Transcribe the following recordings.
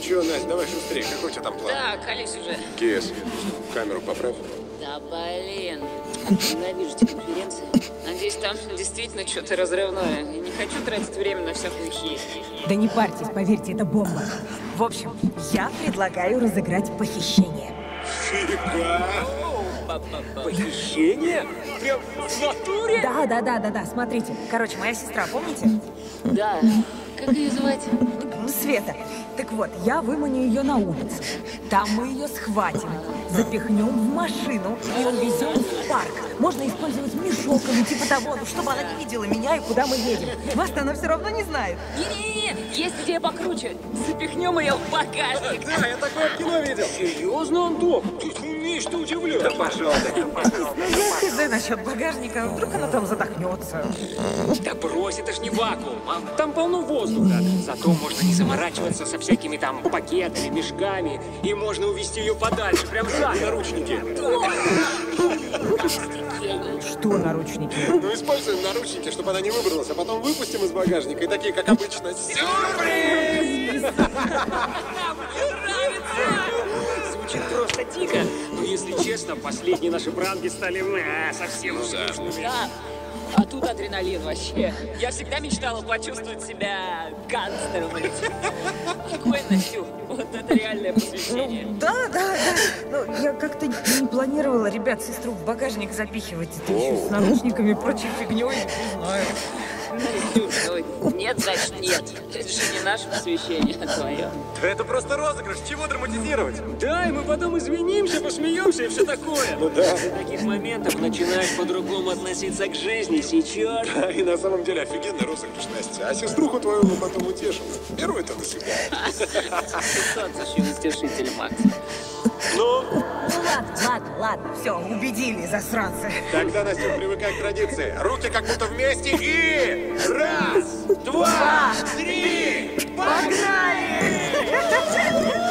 Ну чё, Настя, давай шустрее. Какой у тебя там план? Да, колись уже. Кис, камеру поправь. Да блин. Ненавижу эти конференции. Надеюсь, там действительно что-то разрывное. Я не хочу тратить время на всякую херь. Да не парьтесь, поверьте, это бомба. В общем, я предлагаю разыграть похищение. Фига! Похищение? Прям в натуре? Да, да, да, да, да, смотрите. Короче, моя сестра, помните? Да. Как ее звать? Света. Так вот, я выманю ее на улицу. Там мы ее схватим, запихнем в машину и увезем в парк. Можно использовать мешок или типа того, ну, чтобы она не видела меня и куда мы едем. Вас-то она все равно не знает. Не-не-не, есть идея покруче. Запихнем ее в багажник. Да, я такое в кино видел. Серьезно, Антон? Ты умеешь, ты удивлен. Да пожалуйста. Ну, я хз насчет багажника, вдруг она там задохнется. Да брось, это ж не вакуум, а там полно воздуха. Зато можно не заморачиваться со всякими там пакетами, мешками. И можно увезти ее подальше, прям за наручники. Что наручники? Ну, используем наручники, чтобы она не выбралась, а потом выпустим из багажника и такие, как обычно, сюрприз! Звучит просто дико. Но если честно, последние наши пранки стали э, совсем скучными. Да. А тут адреналин вообще. Я всегда мечтала почувствовать себя гангстером. Какой Настю? Вот это реальное посвящение. Да, да, да. Ну, я как-то не планировала ребят сестру в багажник запихивать. Это еще с наручниками и прочей фигней. Не знаю. Нет, значит нет. Это же не наше посвящение, а твое. Да это просто розыгрыш, чего драматизировать? Да, и мы потом извинимся, посмеемся и все такое. Ну да. В таких моментах начинаешь по-другому относиться к жизни сейчас. Да, и на самом деле офигенный розыгрыш, Настя. А сеструху твою мы потом утешим. Первый-то на себя. Солнце утешитель, Макс. Ну, Ну ладно, ладно, ладно. Все, убедили, засранцы. тогда, Настя, привыкай к традиции. Руки как будто вместе и... Раз, два, три, Эй,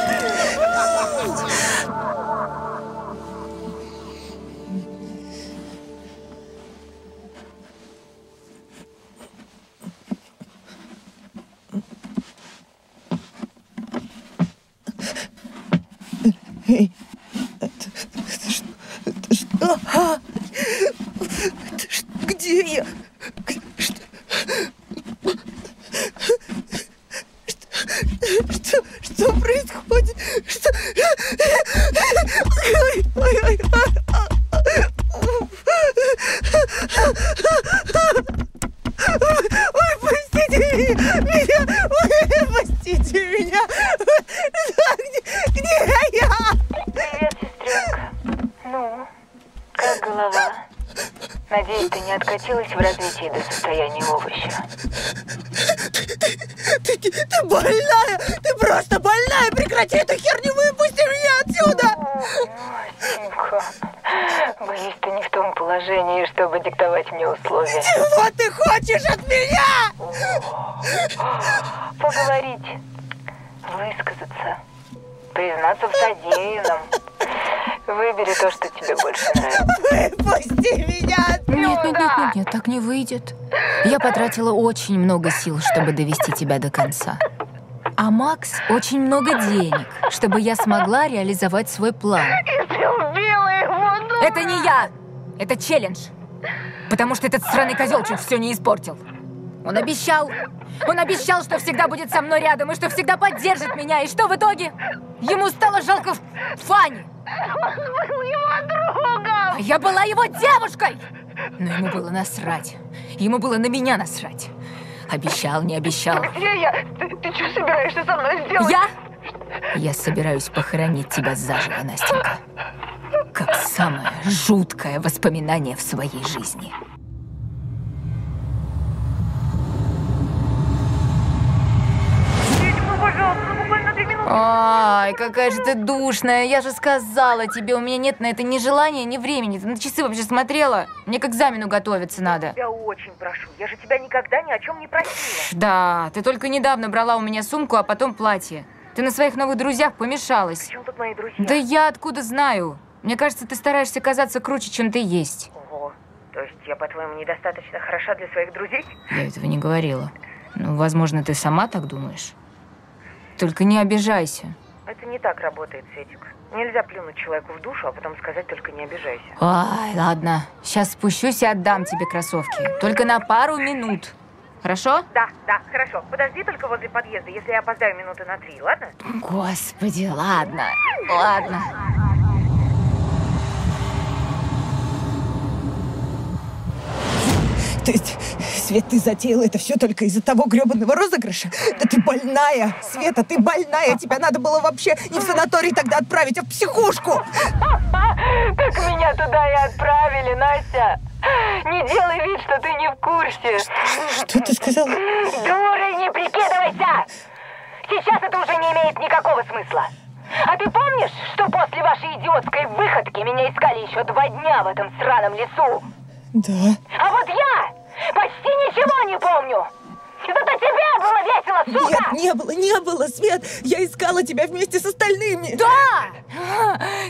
Надеюсь, ты не откатилась в развитии до состояния овоща. Ты, ты, ты больная! Ты просто больная! Прекрати эту херню! Выпусти меня отсюда! Настенька, боюсь, ты не в том положении, чтобы диктовать мне условия. Чего ты хочешь от меня? Поговорить, высказаться, признаться в содеянном. Выбери то, что тебе больше нравится. Выпусти меня отсюда! Нет, нет, нет, нет, нет, так не выйдет. Я потратила очень много сил, чтобы довести тебя до конца. А Макс очень много денег, чтобы я смогла реализовать свой план. Ты убила его, ну! Это не я! Это челлендж. Потому что этот сраный козел чуть все не испортил. Он обещал, он обещал, что всегда будет со мной рядом и что всегда поддержит меня. И что в итоге? Ему стало жалко Фани. Был его другом! А я была его девушкой! Но ему было насрать. Ему было на меня насрать. Обещал, не обещал. Где я? Ты, ты что собираешься со мной сделать? Я? Я собираюсь похоронить тебя заживо, Настенька. Как самое жуткое воспоминание в своей жизни. Ай, какая же ты душная. Я же сказала тебе, у меня нет на это ни желания, ни времени. Ты на часы вообще смотрела? Мне к экзамену готовиться надо. Я очень прошу. Я же тебя никогда ни о чем не просила. Да, ты только недавно брала у меня сумку, а потом платье. Ты на своих новых друзьях помешалась. Причем тут мои друзья? Да я откуда знаю? Мне кажется, ты стараешься казаться круче, чем ты есть. Ого. То есть я, по-твоему, недостаточно хороша для своих друзей? Я этого не говорила. Ну, возможно, ты сама так думаешь. Только не обижайся. Это не так работает, Светик. Нельзя плюнуть человеку в душу, а потом сказать только не обижайся. Ай, ладно. Сейчас спущусь и отдам тебе кроссовки. Только на пару минут. Хорошо? Да, да, хорошо. Подожди только возле подъезда, если я опоздаю минуты на три, ладно? Господи, ладно. Ладно. То есть, Свет, ты затеяла это все только из-за того гребаного розыгрыша? Да ты больная, Света, ты больная. Тебя надо было вообще не в санаторий тогда отправить, а в психушку. Так меня туда и отправили, Настя. Не делай вид, что ты не в курсе. Что ты сказала? Дурой не прикидывайся! Сейчас это уже не имеет никакого смысла. А ты помнишь, что после вашей идиотской выходки меня искали еще два дня в этом сраном лесу? Да. А вот я почти ничего не помню. Зато тебе было весело, сука! Нет, не было, не было, Свет. Я искала тебя вместе с остальными. Да!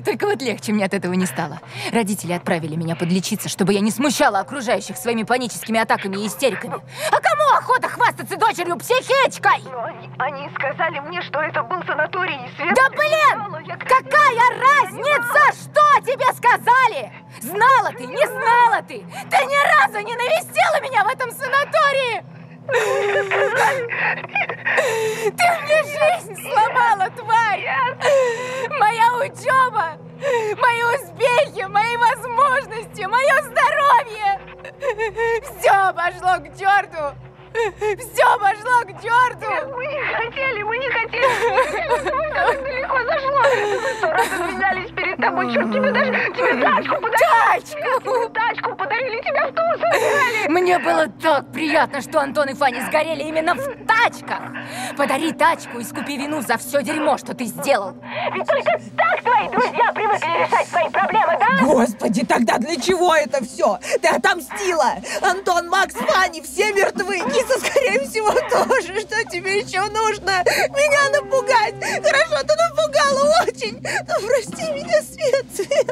Только вот легче мне от этого не стало. Родители отправили меня подлечиться, чтобы я не смущала окружающих своими паническими атаками и истериками. А кому охота хвастаться дочерью психичкой? Они сказали мне, что это был санаторий, и Свет... Да блин! Какая разница, что тебе сказали? Знала ты, не знала ты! Ты ни разу не навестила меня в этом санатории! Ты мне жизнь сломала, тварь! Моя учеба, мои успехи, мои возможности, мое здоровье! Все пошло к черту! Все пошло к черту! Мы не хотели, мы не хотели. Мы так далеко зашло. Мы сто раз перед тобой. Черт, тебе даже тебе тачку подарили. Тебе тачку подарили, тебя в взяли. Мне было так приятно, что Антон и Фаня сгорели именно в тачках. Подари тачку и скупи вину за все дерьмо, что ты сделал. Ведь только так твои друзья привыкли решать свои проблемы, да? Господи, тогда для чего это все? Ты отомстила! Антон, Макс, Фанни, все мертвы! Киса, скорее всего, тоже. Что тебе еще нужно? Меня напугать! Хорошо, ты напугала очень! Ну, прости меня, Свет, Света!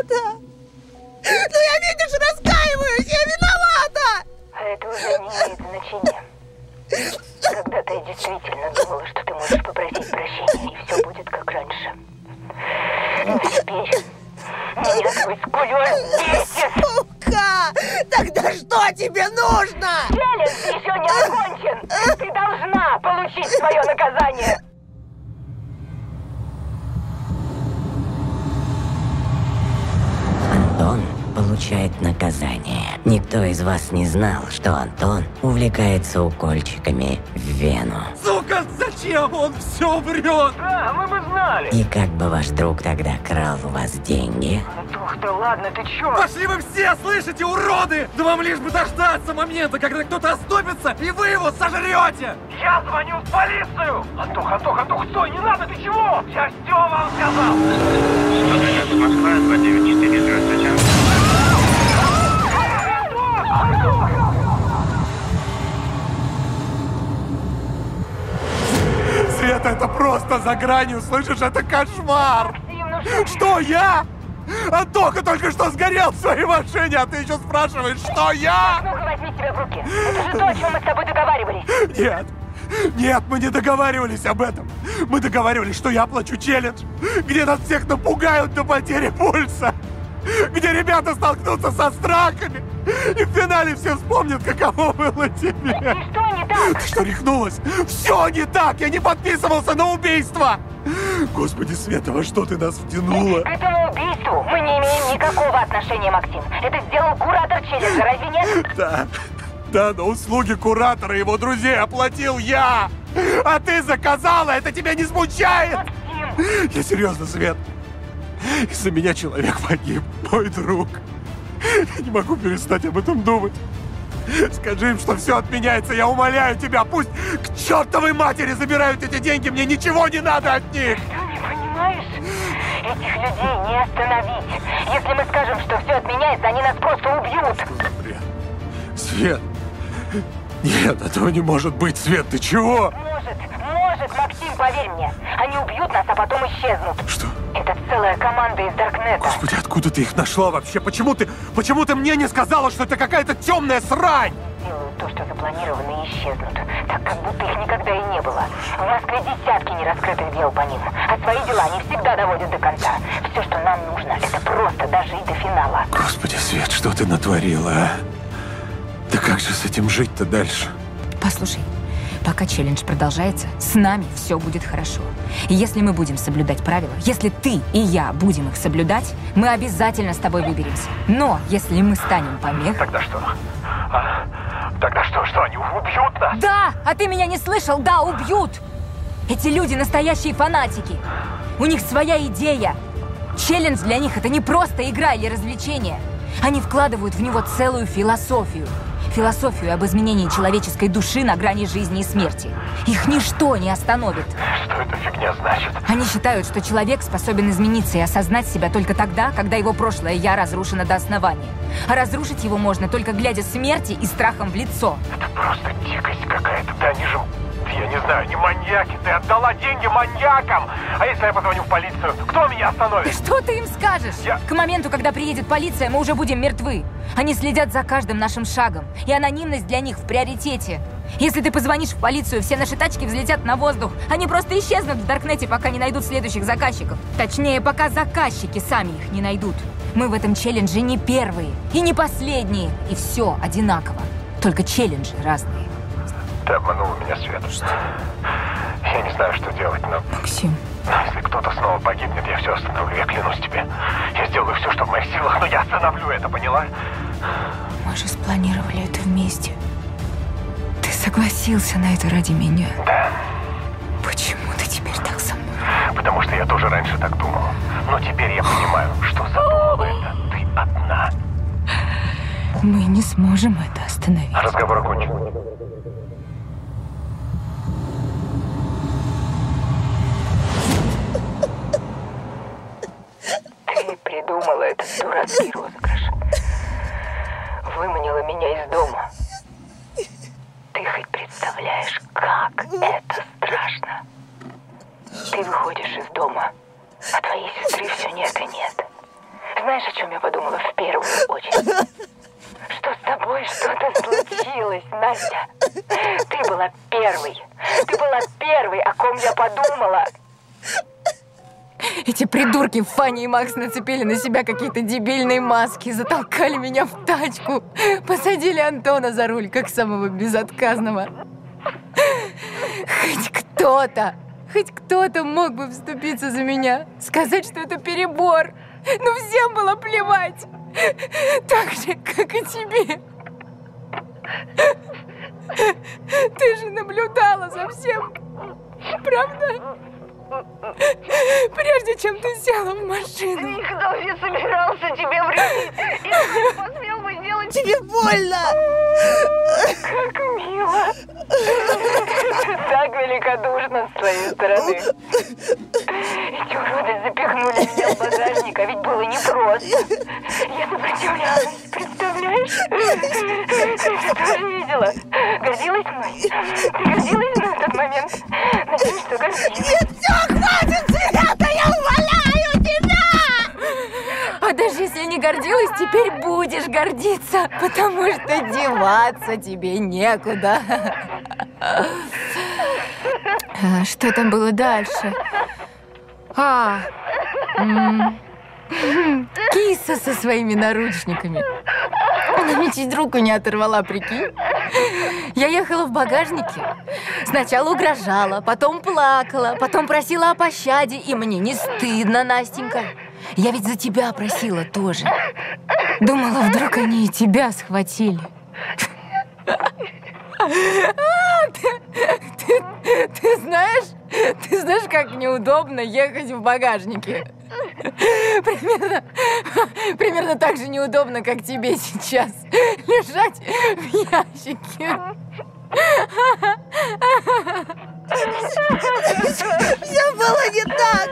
Вас не знал, что Антон увлекается укольчиками в вену. Сука, зачем он все врет? Да, мы бы знали. И как бы ваш друг тогда крал у вас деньги? Ух ты, ладно, ты чё? Пошли вы все, слышите, уроды! Да вам лишь бы дождаться момента, когда кто-то оступится, и вы его сожрете! Я звоню в полицию! Антох, Антох, Антох, стой, не надо, ты чего? Я все вам сказал! Москва, 294, здравствуйте. Света, это просто за гранью, слышишь? Это кошмар! Что я? Антоха только что сгорел в своей машине, а ты еще спрашиваешь, что я? Ну-ка, возьми себя в руки. Это же то, о чем мы с тобой договаривались. Нет, нет, мы не договаривались об этом. Мы договаривались, что я плачу челлендж, где нас всех напугают до потери пульса, где ребята столкнутся со страхами, и в финале все вспомнят, каково было тебе. Что не так? Ты что, рехнулась? Все не так! Я не подписывался на убийство! Господи, Света, во что ты нас втянула? К этому убийству мы не имеем никакого отношения, Максим. Это сделал куратор челленджа, разве нет? Да, да, но услуги куратора и его друзей оплатил я! А ты заказала, это тебя не смущает? Максим! Я серьезно, Свет. Из-за меня человек погиб, мой друг. Не могу перестать об этом думать. Скажи им, что все отменяется, я умоляю тебя, пусть к чертовой матери забирают эти деньги, мне ничего не надо от них! Что, не понимаешь? Этих людей не остановить. Если мы скажем, что все отменяется, они нас просто убьют. Бред. Свет! Нет, этого не может быть, Свет, ты чего? Может, может, Максим, поверь мне. Они убьют нас, а потом исчезнут. Что? Это целая команда из Даркнета. Господи, откуда ты их нашла вообще? Почему ты, почему ты мне не сказала, что это какая-то темная срань? Делают то, что запланировано. запланированы и исчезнут, так как будто их никогда и не было. В Москве десятки нераскрытых дел по ним, а свои дела они всегда доводят до конца. Все, что нам нужно, это просто дожить до финала. Господи, Свет, что ты натворила, а? Да как же с этим жить-то дальше? Послушай, пока челлендж продолжается, с нами все будет хорошо. И если мы будем соблюдать правила, если ты и я будем их соблюдать, мы обязательно с тобой выберемся. Но если мы станем помехой... Тогда что? А? Тогда что, что они убьют нас? Да! А ты меня не слышал? Да, убьют! Эти люди настоящие фанатики. У них своя идея. Челлендж для них это не просто игра или развлечение. Они вкладывают в него целую философию. Философию об изменении человеческой души на грани жизни и смерти. Их ничто не остановит. Что эта фигня значит? Они считают, что человек способен измениться и осознать себя только тогда, когда его прошлое «я» разрушено до основания. А разрушить его можно только глядя смерти и страхом в лицо. Это просто дикость какая-то. Да они же, я не знаю, они маньяки. Ты отдала деньги маньякам. А если я позвоню в полицию, кто меня остановит? Что ты им скажешь? Я- К моменту, когда приедет полиция, мы уже будем мертвы. Они следят за каждым нашим шагом, и анонимность для них в приоритете. Если ты позвонишь в полицию, все наши тачки взлетят на воздух. Они просто исчезнут в Даркнете, пока не найдут следующих заказчиков. Точнее, пока заказчики сами их не найдут. Мы в этом челлендже не первые и не последние. И все одинаково. Только челленджи разные. Ты обманула меня, Свет. Я не знаю, что делать, но Максим, если кто-то снова погибнет, я все остановлю, я клянусь тебе. Я сделаю все, что в моих силах, но я остановлю это, поняла? мы же спланировали это вместе. Ты согласился на это ради меня. Да, Почему ты теперь так со мной? потому что я тоже раньше так думал. Но теперь я понимаю, что задумала это ты одна. Мы не сможем это остановить. Разговор окончен. Ты придумала этот дурацкий розыгрыш. Выманила меня из дома. Ты хоть представляешь, как это страшно? Ты выходишь из дома, а твоей сестры все нет и нет. Знаешь, о чем я подумала в первую очередь? Что с тобой что-то случилось, Настя. Ты была первой. Ты была первой, о ком я подумала. Эти придурки Фанни и Макс нацепили на себя какие-то дебильные маски, затолкали меня в тачку, посадили Антона за руль, как самого безотказного. Хоть кто-то, хоть кто-то мог бы вступиться за меня, сказать, что это перебор. Но всем было плевать. Так же, как и тебе. Ты же наблюдала за всем. Правда? Прежде чем ты села в машину. Никто не собирался тебе вредить. И не посмел бы сделать Тебе больно! как мило. Так великодушно с твоей стороны. Эти уроды запихнули меня в багажник, а ведь было непросто. Я сопротивлялась, представляешь? Ты тоже видела? Гордилась мной? Ты гордилась мной в тот момент? Надеюсь, что гордилась. Все, хватит, Света, я умоляю тебя! А даже если не гордилась, теперь будешь гордиться, потому что деваться тебе некуда. А, Что там было дальше? А, киса со своими наручниками. Она мне чуть руку не оторвала, прикинь. Я ехала в багажнике. Сначала угрожала, потом плакала, потом просила о пощаде, и мне не стыдно, Настенька. Я ведь за тебя просила тоже. Думала, вдруг они и тебя схватили. А, ты, ты- ты знаешь, ты знаешь, как неудобно ехать в багажнике? Примерно, примерно так же неудобно, как тебе сейчас лежать в ящике. Все было не так!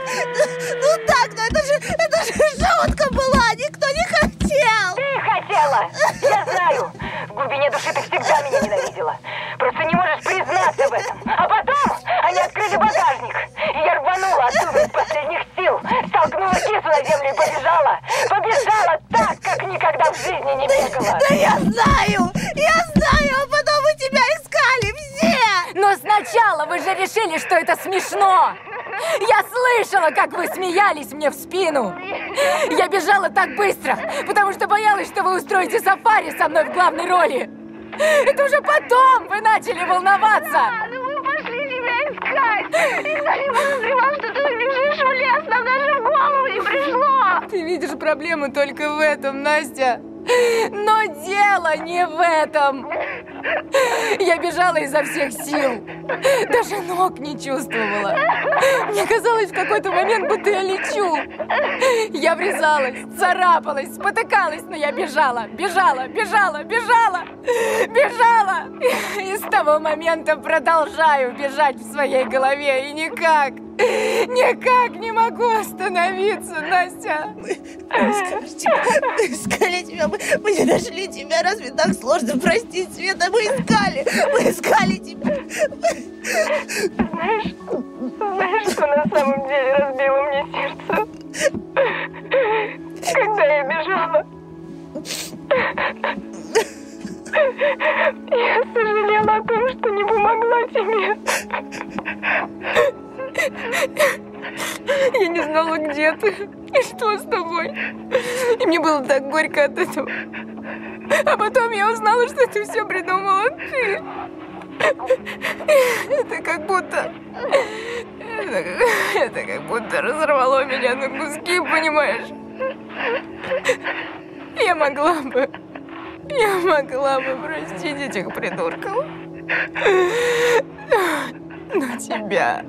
Ну так, но это же, это же шутка была! Никто не хотел! Ты хотела! Я знаю! В глубине души ты всегда меня ненавидела. Просто не можешь признаться в этом. А потом они открыли багажник. И я рванула оттуда из последних сил. Столкнула кису на землю и побежала. Побежала так, как никогда в жизни не бегала. Да я знаю! Я смешно! Я слышала, как вы смеялись мне в спину! Я бежала так быстро, потому что боялась, что вы устроите сафари со мной в главной роли! Это уже потом вы начали волноваться! Ну мы пошли тебя искать! Никто не подозревал, что ты убежишь в лес, нам даже в голову не пришло! Ты видишь проблему только в этом, Настя. Но дело не в этом. Я бежала изо всех сил. Даже ног не чувствовала. Мне казалось в какой-то момент, будто я лечу. Я врезалась, царапалась, спотыкалась, но я бежала, бежала, бежала, бежала, бежала. И с того момента продолжаю бежать в своей голове. И никак, никак не могу остановиться, Настя. Мы мы искали тебя, мы, не нашли тебя. Разве так сложно простить, Света? Мы искали, мы искали тебя. Знаешь, знаешь, что на самом деле разбило мне сердце? Когда я бежала. Я сожалела о том, что не помогла тебе. Я не знала, где ты и что с тобой. И мне было так горько от этого. А потом я узнала, что ты все придумала ты. Это как будто... Это, это как будто разорвало меня на куски, понимаешь? Я могла бы... Я могла бы простить этих придурков. Но тебя...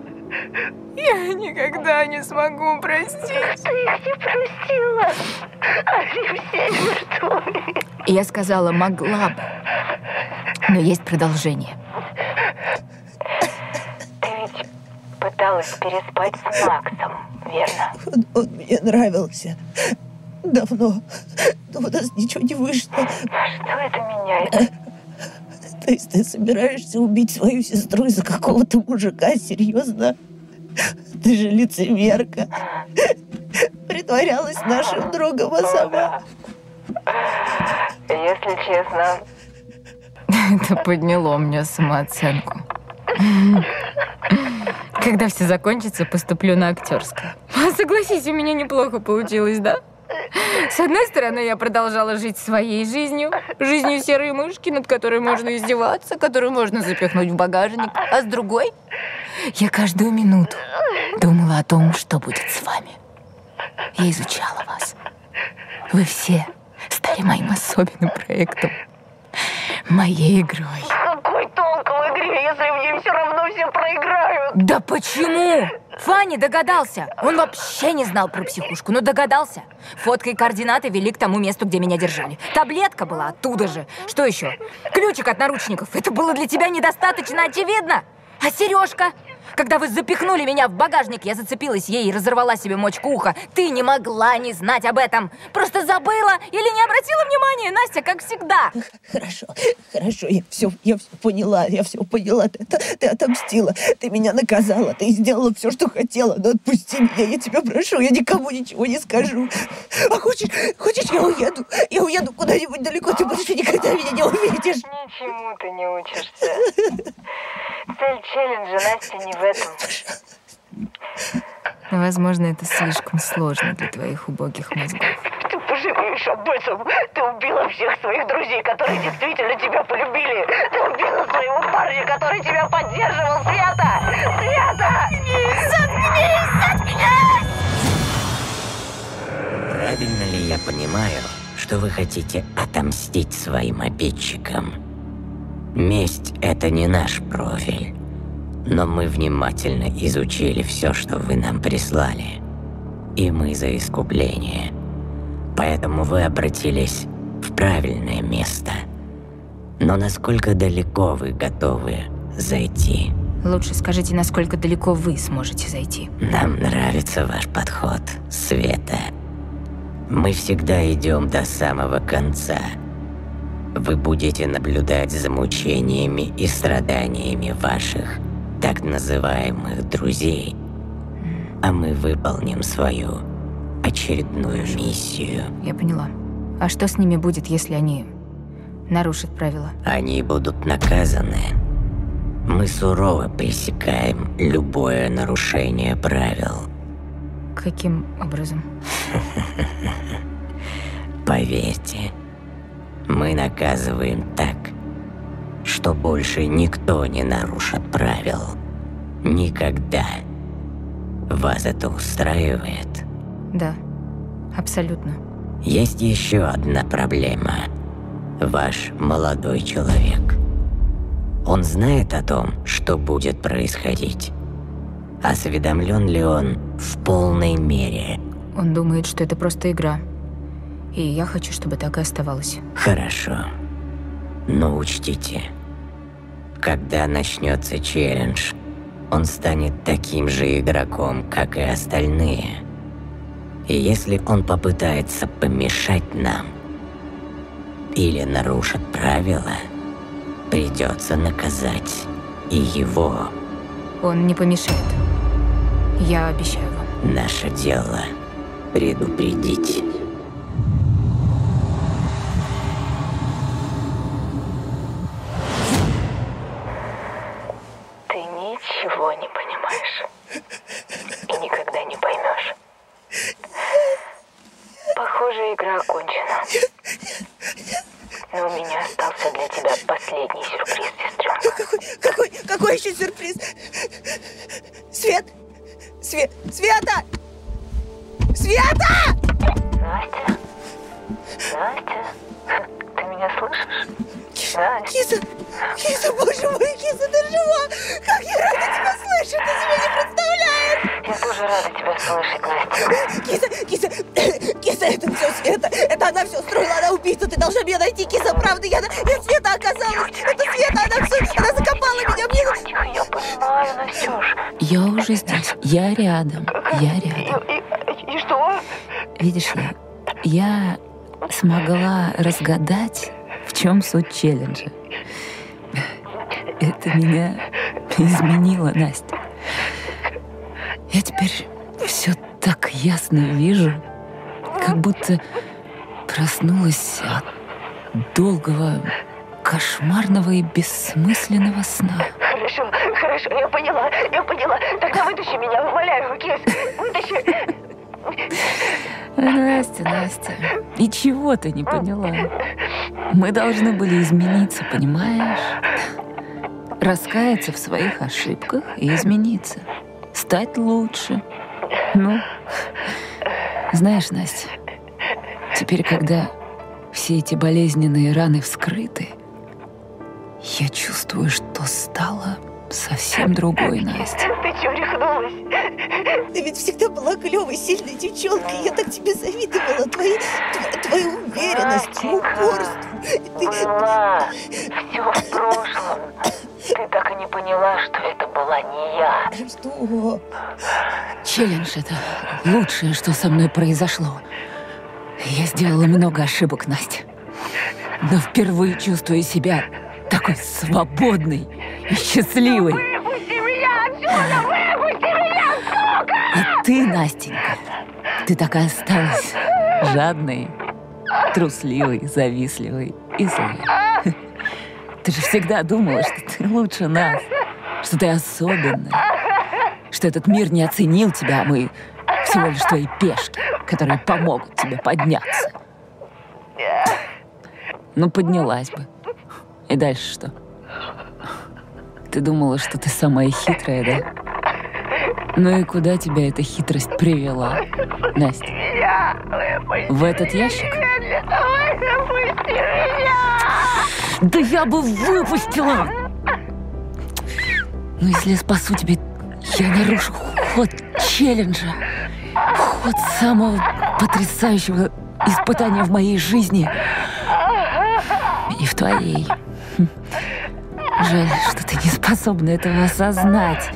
Я никогда не смогу простить. Ты их не простила. Они все мертвы. Я сказала, могла бы. Но есть продолжение. Ты ведь пыталась переспать с Максом, верно? Он, он мне нравился. Давно. Но у нас ничего не вышло. Что это меняет? То есть ты собираешься убить свою сестру из-за какого-то мужика? Серьезно? Ты же лицемерка. Притворялась нашим другом, а сама... Если честно, Это подняло мне самооценку. Когда все закончится, поступлю на актерское. А Согласись, у меня неплохо получилось, да? С одной стороны, я продолжала жить своей жизнью, жизнью серой мышки, над которой можно издеваться, которую можно запихнуть в багажник. А с другой, я каждую минуту думала о том, что будет с вами. Я изучала вас. Вы все стали моим особенным проектом, моей игрой. Игре, если в ней все равно все проиграют? Да почему? Фанни догадался. Он вообще не знал про психушку, но догадался. Фотка и координаты вели к тому месту, где меня держали. Таблетка была оттуда же. Что еще? Ключик от наручников. Это было для тебя недостаточно очевидно. А сережка? Когда вы запихнули меня в багажник, я зацепилась ей и разорвала себе мочку уха. Ты не могла не знать об этом. Просто забыла или не обратила внимания, Настя, как всегда. Хорошо, хорошо, я все, я все поняла, я все поняла. Ты, ты, ты отомстила, ты меня наказала, ты сделала все, что хотела. Но отпусти меня, я тебя прошу, я никому ничего не скажу. А хочешь, хочешь, я уеду? Я уеду куда-нибудь далеко, ты больше никогда меня не увидишь. Ничему ты не учишься. Цель челленджа, Настя, не в этом. Возможно, это слишком сложно для твоих убогих мозгов. Ты пожалеешь об этом. Ты убила всех своих друзей, которые действительно тебя полюбили. Ты убила своего парня, который тебя поддерживал, Света! Света! Заткнись! Заткнись! Правильно ли я понимаю, что вы хотите отомстить своим обидчикам? Месть — это не наш профиль. Но мы внимательно изучили все, что вы нам прислали. И мы за искупление. Поэтому вы обратились в правильное место. Но насколько далеко вы готовы зайти? Лучше скажите, насколько далеко вы сможете зайти. Нам нравится ваш подход, Света. Мы всегда идем до самого конца. Вы будете наблюдать за мучениями и страданиями ваших так называемых друзей. А мы выполним свою очередную миссию. Я поняла. А что с ними будет, если они нарушат правила? Они будут наказаны. Мы сурово пресекаем любое нарушение правил. Каким образом? Поверьте, мы наказываем так, что больше никто не нарушит правил. Никогда. Вас это устраивает? Да, абсолютно. Есть еще одна проблема. Ваш молодой человек. Он знает о том, что будет происходить. Осведомлен ли он в полной мере? Он думает, что это просто игра. И я хочу, чтобы так и оставалось. Хорошо. Но учтите, когда начнется челлендж, он станет таким же игроком, как и остальные. И если он попытается помешать нам или нарушит правила, придется наказать и его. Он не помешает. Я обещаю вам. Наше дело предупредить. Настя? Ты меня слышишь? Настя? Киса! Киса, боже мой, Киса, ты жива! Как я рада тебя слышать! Ты себе не представляешь! Я тоже рада тебя слышать, Настя. Киса, Киса, Киса, это все Света! Это она все строила, она убийца! Ты должна меня найти, Киса, правда! Я, я Света оказалась! Это Света, она все, она закопала меня! Мне... Тихо, я понимаю, Настюш. Я уже здесь. Я рядом. Я рядом. И, и что? Видишь ли, я смогла разгадать, в чем суть челленджа. Это меня изменило, Настя. Я теперь все так ясно вижу, как будто проснулась от долгого, кошмарного и бессмысленного сна. Хорошо, хорошо, я поняла, я поняла. Тогда вытащи меня, умоляю, Кис, вытащи. Настя, Настя, ничего ты не поняла. Мы должны были измениться, понимаешь? Раскаяться в своих ошибках и измениться. Стать лучше. Ну, знаешь, Настя, теперь, когда все эти болезненные раны вскрыты, я чувствую, что стала совсем другой, Настя. Ты чё, рехнулась? Ты ведь всегда была клевой, сильной девчонкой. Я так тебе завидовала. Твоей, тво- твоей уверенности, упорству. Ты... Была. Все в прошлом. Ты так и не поняла, что это была не я. Что? Челлендж — это лучшее, что со мной произошло. Я сделала много ошибок, Настя. Но впервые чувствую себя такой свободной и счастливой. Выпусти меня отсюда! Выпусти меня, сука! И ты, Настенька, ты так и осталась жадной, трусливой, завистливой и злой. Ты же всегда думала, что ты лучше нас, что ты особенная, что этот мир не оценил тебя, а мы всего лишь твои пешки, которые помогут тебе подняться. Ну, поднялась бы. И дальше что? Ты думала, что ты самая хитрая, да? Ну и куда тебя эта хитрость привела, Настя? В этот ящик? Да я бы выпустила! Но если я спасу тебя, я нарушу ход челленджа. Ход самого потрясающего испытания в моей жизни. И в твоей. Жаль, что ты не способна этого осознать.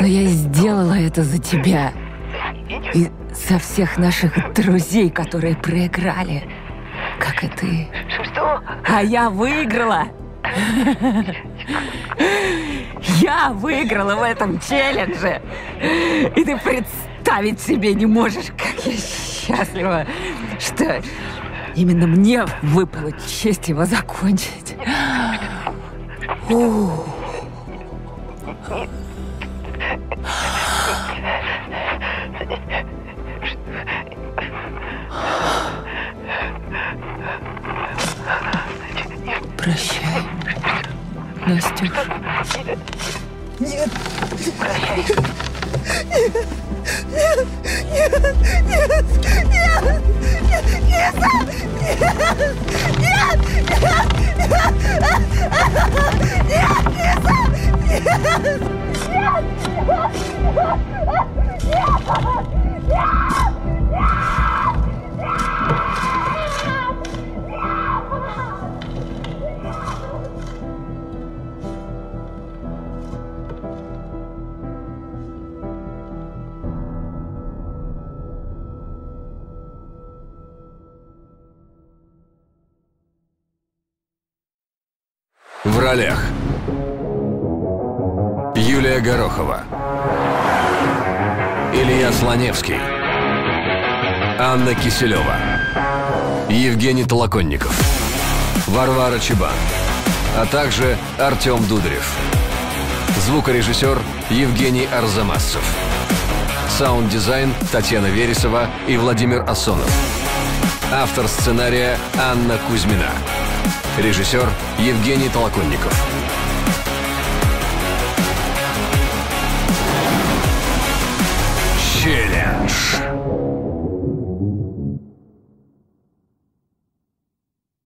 Но я сделала это за тебя. И за всех наших друзей, которые проиграли. Как и ты. Что? А я выиграла! Я выиграла в этом челлендже! И ты представить себе не можешь, как я счастлива, что именно мне выпала честь его закончить. No. В ролях. Юлия Горохова. Илья Слоневский. Анна Киселева. Евгений Толоконников. Варвара Чебан. А также Артем Дударев. Звукорежиссер Евгений Арзамасцев. Саунд-дизайн Татьяна Вересова и Владимир Асонов Автор сценария Анна Кузьмина Режиссер Евгений Толоконников.